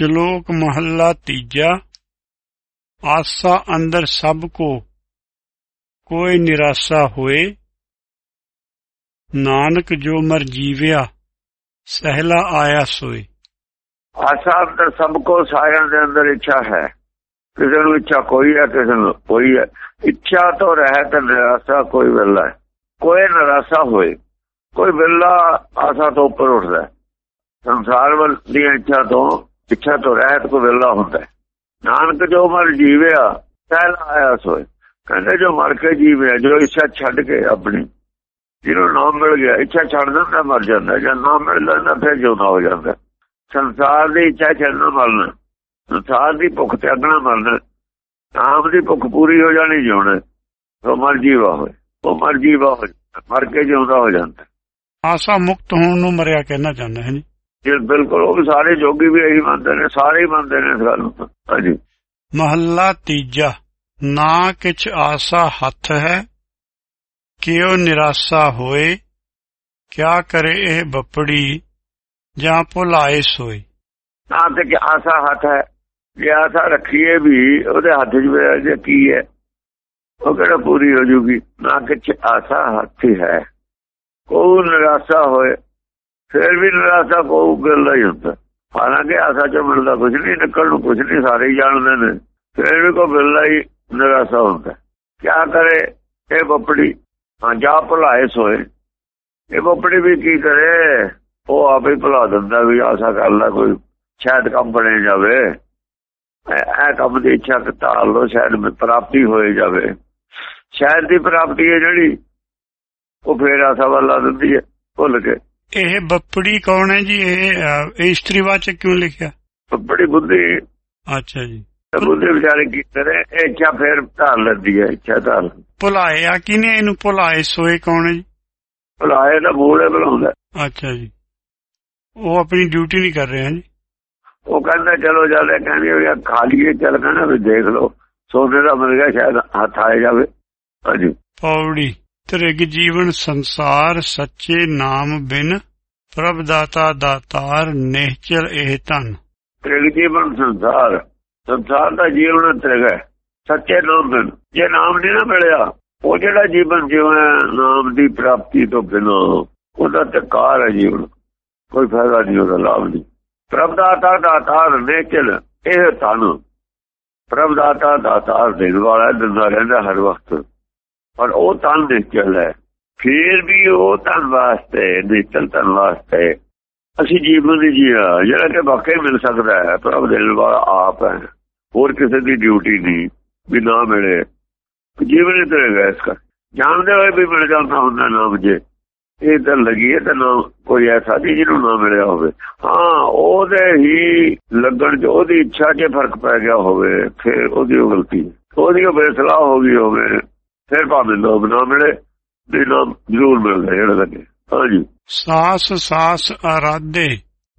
ਸ਼ਲੋਕ ਮਹੱਲਾ ਤੀਜਾ। ਆਸਾ ਅੰਦਰ ਸਭ ਕੋ ਕੋਈ ਨਿਰਾਸਾ ਹੋਏ, ਨਾਨਕ ਜੋ ਮਰ ਜੀਵਿਆ, ਸਹਿਲਾ ਆਇਆ ਸੋਏ। ਆਸਾ ਅੰਦਰ ਸਭ ਕੋ ਸਾਰਿਆਂ ਦੇ ਅੰਦਰ ਇੱਛਾ ਹੈ। ਕਿਸੇ ਨੂੰ ਇੱਛਾ ਕੋਈ ਹੈ, ਕਿਸੇ ਨੂੰ ਕੋਈ ਹੈ। ਇੱਛਾ ਤੋਂ ਰਹਿਤ ਨਿਰਾਸ਼ਾ ਕੋਈ ਵੇਲਾ ਹੈ। ਕੋਈ ਨਿਰਾਸ਼ਾ ਹੋਏ, ਕੋਈ ਵੇਲਾ ਆਸਾ ਤੋਂ ਉੱਪਰ ਉੱਠਦਾ ਸੰਸਾਰ ਵੱਲ ਦੀ ਇੱਛਾ ਤੋਂ ਇੱਛਾ ਤੋਂ ਰਹਿਤ ਕੋ ਵੇਲਾ ਹੁੰਦਾ ਨਾਨਕ ਜੋ ਮਰ ਜੀਵਿਆ ਸਹਿਲਾ ਆਇਆ ਸੋਏ। ਕਹਿੰਦੇ ਜੋ ਮਰ ਕੇ ਜੀਵਿਆ ਜੋ ਇੱਛਾ ਛੱਡ ਕੇ ਆਪਣੀ ਜਿਹਨੂੰ ਨਾਮ ਮਿਲ ਗਿਆ ਇੱਛਾ ਛੱਡ ਦਿੰਦਾ ਮਰ ਜਾਂਦਾ। ਜਦ ਨਾਮ ਮਿਲ ਜਾਂਦਾ ਫਿਰ ਜਿਉਂਦਾ ਹੋ ਜਾਂਦਾ। ਸੰਸਾਰ ਦੀ ਇੱਛਾ ਛੱਡਣਾ ਮਰਨਾ। ਸੰਸਾਰ ਦੀ ਭੁੱਖ ਤਿਆਗਣਾ ਮਰਨਾ। ਨਾਮ ਦੀ ਭੁੱਖ ਪੂਰੀ ਹੋ ਜਾਣੀ ਜਿਉਣਾ ਉਹ ਮਰ ਜੀਵਾ ਹੋਏ। ਉਹ ਮਰ ਜੀਵਾ ਹੋ ਜਾਂਦਾ, ਮਰ ਕੇ ਜਿਉਂਦਾ ਹੋ ਜਾਂਦਾ। ਆਸਾ ਮੁਕਤ ਹੋਣ ਨੂੰ ਮਰਿਆ ਕਹਿਣਾ ਚਾਹੁੰਦਾ ਹੈ ਜੀ ਜੇ ਬਿਲਕੁਲ ਉਹ ਸਾਰੇ ਜੋਗੀ ਵੀ ਇਹੀ ਮੰਨਦੇ ਨੇ ਸਾਰੇ ਹੀ ਮੰਨਦੇ ਨੇ ਇਸ ਗੱਲ ਨੂੰ ਹਾਂਜੀ। ਮਹੱਲਾ ਤੀਜਾ ਨਾ ਕਿਛ ਆਸਾ ਹੱਥ ਹੈ ਕਿਉ ਨਿਰਾਸਾ ਹੋਏ ਕਿਆ ਕਰੇ ਇਹ ਬੱਪੜੀ ਜਾਂ ਭੁਲਾਏ ਸੋਏ। ਨਾ ਤੇ ਕਿ ਆਸਾ ਹੱਥ ਹੈ ਜੇ ਆਸਾ ਰੱਖੀਏ ਵੀ ਉਹਦੇ ਹੱਥ 'ਚ ਵੀ ਜੇ ਕੀ ਹੈ? ਉਹ ਕਿਹੜਾ ਪੂਰੀ ਹੋ ਜੂਗੀ? ਨਾ ਕਿ ਆਸਾ ਹੱਥ ਹੀ ਕੋਈ ਨਿਰਾਸ਼ਾ ਹੋਏ ਫਿਰ ਵੀ ਨਿਰਾਸ਼ਾ ਕੋਈ ਗੱਲ ਹੀ ਹੁੰਦਾ। ਹਾਲਾਂਕਿ ਆਸਾ ਚ ਮਿਲਦਾ ਕੁਝ ਨਹੀਂ, ਨਿਕਲ ਨੂੰ ਕੁਝ ਨਹੀਂ, ਸਾਰੇ ਹੀ ਜਾਣਦੇ ਨੇ। ਫਿਰ ਵੀ ਕੋਈ ਮਿਲਦਾ ਹੀ ਨਿਰਾਸ਼ਾ ਹੁੰਦਾ। ਕਿਆ ਕਰੇ ਇਹ ਬੱਪੜੀ? ਹਾਂ, ਜਾ ਭੁਲਾਏ ਸੋਏ। ਇਹ ਬੱਪੜੀ ਵੀ ਕੀ ਕਰੇ? ਉਹ ਆਪੇ ਭੁਲਾ ਦਿੰਦਾ ਵੀ ਆਸਾ ਕਰ ਲੈ ਕੋਈ ਸ਼ਾਇਦ ਕੰਮ ਬਣੇ ਜਾਵੇ। ਇਹ ਕੰਮ ਦੀ ਇੱਛਾ ਕਤਾਲ ਲੋ ਸ਼ਾਇਦ ਪ੍ਰਾਪਤੀ ਹੋਏ ਜਾਵੇ। ਸ਼ਾਇਦ ਦੀ ਪ੍ਰਾਪਤੀ ਹੈ ਜਿਹੜੀ, ਉਹ ਫੇਰ ਆਸਾ ਵੱਲ ਲਾ ਦਿੰਦੀ ਹੈ, ਭੁੱਲ ਕੇ। ਇਹ ਬੱਪੜੀ ਕੌਣ ਹੈ ਜੀ? ਇਹ ਇਸਤਰੀਵਾਚਕ ਕਿਉਂ ਲਿਖਿਆ? ਬੜੀ ਬੁੱਧੀ। ਅੱਛਾ ਜੀ। ਬੁੱਧੀ ਵਿਚਾਰੇ ਕੀ ਕਰੇ? ਇਹ ਇੱਛਾ ਫੇਰ ਧਾਰ ਲੈਂਦੀ ਹੈ ਇੱਛਾ ਧਾਰ ਭੁਲਾਇਆ ਕਿਨੇ ਇਹਨੂੰ ਭੁਲਾਏ ਸੋਏ ਕੌਣ ਹੈ ਜੀ? ਭੁਲਾਏ ਦਾ ਮੂਲੇ ਬੁਲਾਉਂਦਾ। ਅੱਛਾ ਜੀ। ਉਹ ਆਪਣੀ ਡਿਊਟੀ ਨਹੀਂ ਕਰ ਰਹੇ ਹਨ ਜੀ। ਉਹ ਕਹਿੰਦਾ ਚਲੋ ਜਾਂਦੇ ਕਹਿੰਦੇ ਆਹ ਖਾ ਲਈਏ ਚੱਲ ਕਹਿੰਦਾ ਵੀ ਦੇਖ ਲਓ। ਸੋਨੇ ਦਾ ਮਿਲ ਗਿਆ ਸ਼ਾਇਦ ਹੱਥ ਆਏ ਜਾਵੇ। ਹਾਂਜੀ। ਪੌੜੀ। ਤ੍ਰਿਗ ਜੀਵਨ ਸੰਸਾਰ ਸੱਚੇ ਨਾਮ ਬਿਨ, ਪ੍ਰਭ ਦਾਤਾ ਦਾਤਾਰ ਨਿਹਚਲ ਇਹ ਧਨ। ਤ੍ਰਿਗ ਜੀਵਨ ਸੰਸਾਰ ਸੰਸਾਰ ਦਾ ਜੀਵਨ ਤ੍ਰਿਗ ਹੈ, ਸੱਚੇ ਨਾਮ ਬਿਨ। ਜੇ ਨਾਮ ਨਹੀਂ ਨਾ ਮਿਲਿਆ, ਉਹ ਜਿਹੜਾ ਜੀਵਨ ਜਿਉਣਾ ਨਾਮ ਦੀ ਪ੍ਰਾਪਤੀ ਤੋਂ ਬਿਨਾ ਉਹਦਾ ਤਕਾਰ ਹੈ ਜੀਵਨ। ਕੋਈ ਫਾਇਦਾ ਨਹੀਂ, ਉਹਦਾ ਲਾਭ ਨਹੀਂ। ਪ੍ਰਭ ਦਾਤਾ ਦਾਤਾਰ ਨੇਚਲ ਇਹ ਧਨ। ਪ੍ਰਭ ਦਾਤਾ ਦਾਤਾਰ ਦੇਣ ਵਾਲਾ ਦਿੰਦਾ ਰਹਿੰਦਾ ਹਰ ਵਕਤ। ਪਰ ਉਹ ਧਨ ਨੇਚਲ ਹੈ। ਫੇਰ ਵੀ ਉਹ ਧਨ ਵਾਸਤੇ ਨੇਚਲ ਧਨ ਵਾਸਤੇ ਅਸੀਂ ਜੀਵਨ ਦੀ ਜੀਆ ਜਿਹੜਾ ਕਿ ਵਾਕਈ ਮਿਲ ਸਕਦਾ ਹੈ ਪ੍ਰਭ ਦੇਣ ਵਾਲਾ ਆਪ ਹੈ। ਹੋਰ ਕਿਸੇ ਦੀ ਡਿਊਟੀ ਨਹੀਂ, ਵੀ ਨਾ ਮਿਲੇ। ਜੀਵਨ ਹੀ ਤਰੇਗਾ ਕਰ ਜਾਣਦੇ ਹੋਏ ਵੀ ਮਿਲ ਜਾਂਦਾ ਹੁੰਦਾ ਨਾਮ ਜੇ ਇਹ ਤਾਂ ਲੱਗੀ ਹੈ ਤਾਂ ਨਾ ਕੋਈ ਐਸਾ ਨਹੀਂ ਜਿਹਨੂੰ ਨਾ ਮਿਲਿਆ ਹੋਵੇ। ਹਾਂ, ਉਹਦੇ ਹੀ ਲੱਗਣ ਚ, ਉਹਦੀ ਇੱਛਾ 'ਚ ਫ਼ਰਕ ਪੈ ਗਿਆ ਹੋਵੇ। ਫਿਰ ਉਹਦੀ ਗਲਤੀ ਹੈ। ਉਹਦੀ ਉਹ ਹੋ ਗਈ ਹੋਵੇ। ਫਿਰ ਭਾਵੇਂ ਲੋਕ ਨਾ ਮਿਲੇ ਵੀ ਨਾਮ ਜ਼ਰੂਰ ਮਿਲਦਾ ਜਿਹੜਾ ਲੱਗੇ। ਹਾਂਜੀ ਸਾਸ ਸਾਸ ਆਰਾਧੇ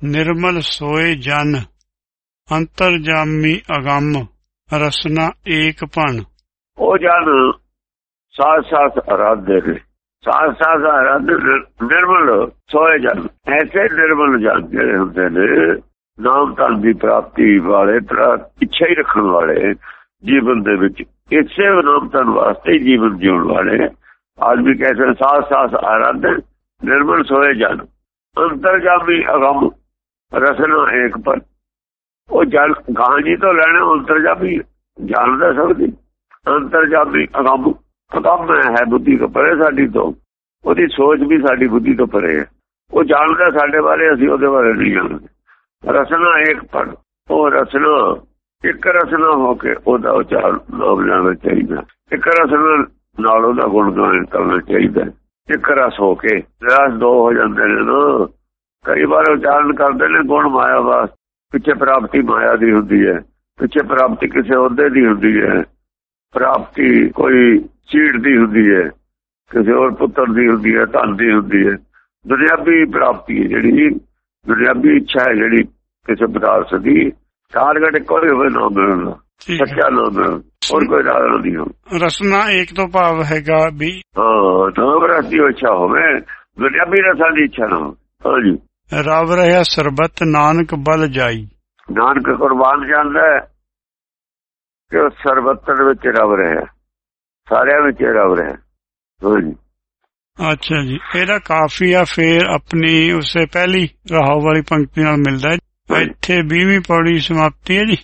ਨਿਰਮਲ ਸੋਏ ਜਨ ਅੰਤਰ ਜਾਮੀ ਅਗੰਮ ਰਸਨਾ ਏਕ ਭਣ। ਉਹ ਜਨ ਸਾਥ ਸਾਥ ਆਰਾਧੇ ਸਾਥ ਸਾਥ ਆਰਾਧੇ ਨਿਰਮਲ ਸੋਏ ਜਨ। ਐਸੇ ਨਿਰਮਲ ਜਨ ਜਿਹੜੇ ਹੁੰਦੇ ਨੇ ਨਾਮ ਤਾਂ ਦੀ ਪ੍ਰਾਪਤੀ ਵਾਲੇ ਪ੍ਰਾ ਇੱਛਾ ਹੀ ਰੱਖਣ ਵਾਲੇ ਜੀਵਨ ਦੇ ਵਿੱਚ। ਇਸੇ ਨਾਮ ਵਾਸਤੇ ਜੀਵਨ ਜਿਉਣ ਵਾਲੇ ਆਦਮੀ ਕੈਸੇ ਸਾਥ ਸਾਥ ਆਰਾਧੇ ਨਿਰਮਲ ਸੋਏ ਜਨ ਅੰਤਰਜਾਮੀ ਅਗੰਮ ਰਸਨਾ ਏਕ ਪਰ, ਉਹ ਜਲ ਗਾਂਜੀ ਤੋਂ ਲੈਣਾ ਅੰਤਰਜਾਮੀ ਜਾਣਦਾ ਸਕਦੀ ਅੰਤਰਜਾਮੀ ਅਗੰਮ ਅਗੰਮ ਹੈ ਬੁੱਧੀ ਤੋਂ ਪਰੇ ਸਾਡੀ ਤੋਂ। ਉਹਦੀ ਸੋਚ ਵੀ ਸਾਡੀ ਬੁੱਧੀ ਤੋਂ ਪਰੇ ਹੈ। ਉਹ ਜਾਣਦਾ ਸਾਡੇ ਬਾਰੇ, ਅਸੀਂ ਉਹਦੇ ਬਾਰੇ ਨਹੀਂ ਜਾਣਦੇ। ਰਸਨਾ ਏਕ ਪਰ, ਉਹ ਰਸਨਾ ਇੱਕ ਰਸਨਾ ਹੋ ਕੇ ਉਹਦਾ ਉਚਾਰ ਨਾਮ ਚਾਹੀਦਾ। ਇੱਕ ਰਸਨਾ ਨਾਲ ਉਹਦਾ ਗੁਣਗਾਨ ਕਰਨਾ ਚਾਹੀਦਾ। ਇੱਕ ਰਸ ਹੋ ਕੇ ਰਸ ਦੋ ਹੋ ਜਾਂਦੇ ਨੇ ਨਾ। ਕਈ ਵਾਰ ਉਚਾਰਨ ਕਰਦੇ ਨੇ ਗੁਣ ਮਾਇਆ ਵਾਸ। ਪਿੱਛੇ ਪ੍ਰਾਪਤੀ ਮਾਇਆ ਦੀ ਹੁੰਦੀ ਹੈ। ਪਿੱਛੇ ਪ੍ਰਾਪਤੀ ਕਿਸੇ ਅਹੁਦੇ ਦੀ ਹੁੰਦੀ ਹੈ। ਪ੍ਰਾਪਤੀ ਕੋਈ ਚੀੜ ਦੀ ਹੁੰਦੀ ਹੈ। ਕਿਸੇ ਹੋਰ ਪੁੱਤਰ ਦੀ ਹੁੰਦੀ ਹੈ, ਧਨ ਦੀ ਹੁੰਦੀ ਹੈ। ਦੁਨਿਆਵੀ ਪ੍ਰਾਪਤੀ ਹੈ ਜਿਹੜੀ। ਦੁਨਿਆਵੀ ਇੱਛਾ ਹੈ ਜਿਹੜੀ ਕਿਸੇ ਪਦਾਰਥ ਦੀ। ਟਾਰਗੇਟ ਕੋਈ ਹੋਵੇ ਨਾ ਮਿਲਣਾ ਹੈ। ਸੱਚਾ ਨਾ ਮਿਲਣਾ ਹੋਰ ਕੋਈ ਰਾਹ ਨਹੀਂ। ਹੋ ਰਸਨਾ ਏਕ ਤੋਂ ਭਾਵ ਹੈਗਾ ਵੀ ਹਾਂ ਤਾਂ ਬਰਾਤੀ ਇੱਛਾ ਹੋਵੇ। ਦੁਨਿਆਵੀ ਰਸਾਂ ਦੀ ਇੱਛਾ ਨਾ ਹਾਂਜੀ ਰਵ ਰਹਾ ਸਰਬਤ ਨਾਨਕ ਬਲ ਜਾਈ। ਨਾਨਕ ਕੁਰਬਾਨ ਜਾਂਦਾ ਹੈ ਕਿ ਉਹ ਸਰਬੱਤਰ ਵਿੱਚ ਰਵ ਰਿਹਾ ਸਾਰਿਆਂ ਵਿੱਚ ਰਵ ਰਿਹਾ ਹਾਂਜੀ ਅੱਛਾ ਜੀ। ਇਹਦਾ ਕਾਫੀਆ ਫੇਰ ਆਪਣੀ ਉਸੇ ਪਹਿਲੀ ਰਾਹੋ ਵਾਲੀ ਪੰਕਤੀ ਨਾਲ ਮਿਲਦਾ ਹੈ। ਇੱਥੇ 20ਵੀਂ ਪੌੜੀ ਸਮਾਪਤੀ ਹੈ ਜੀ।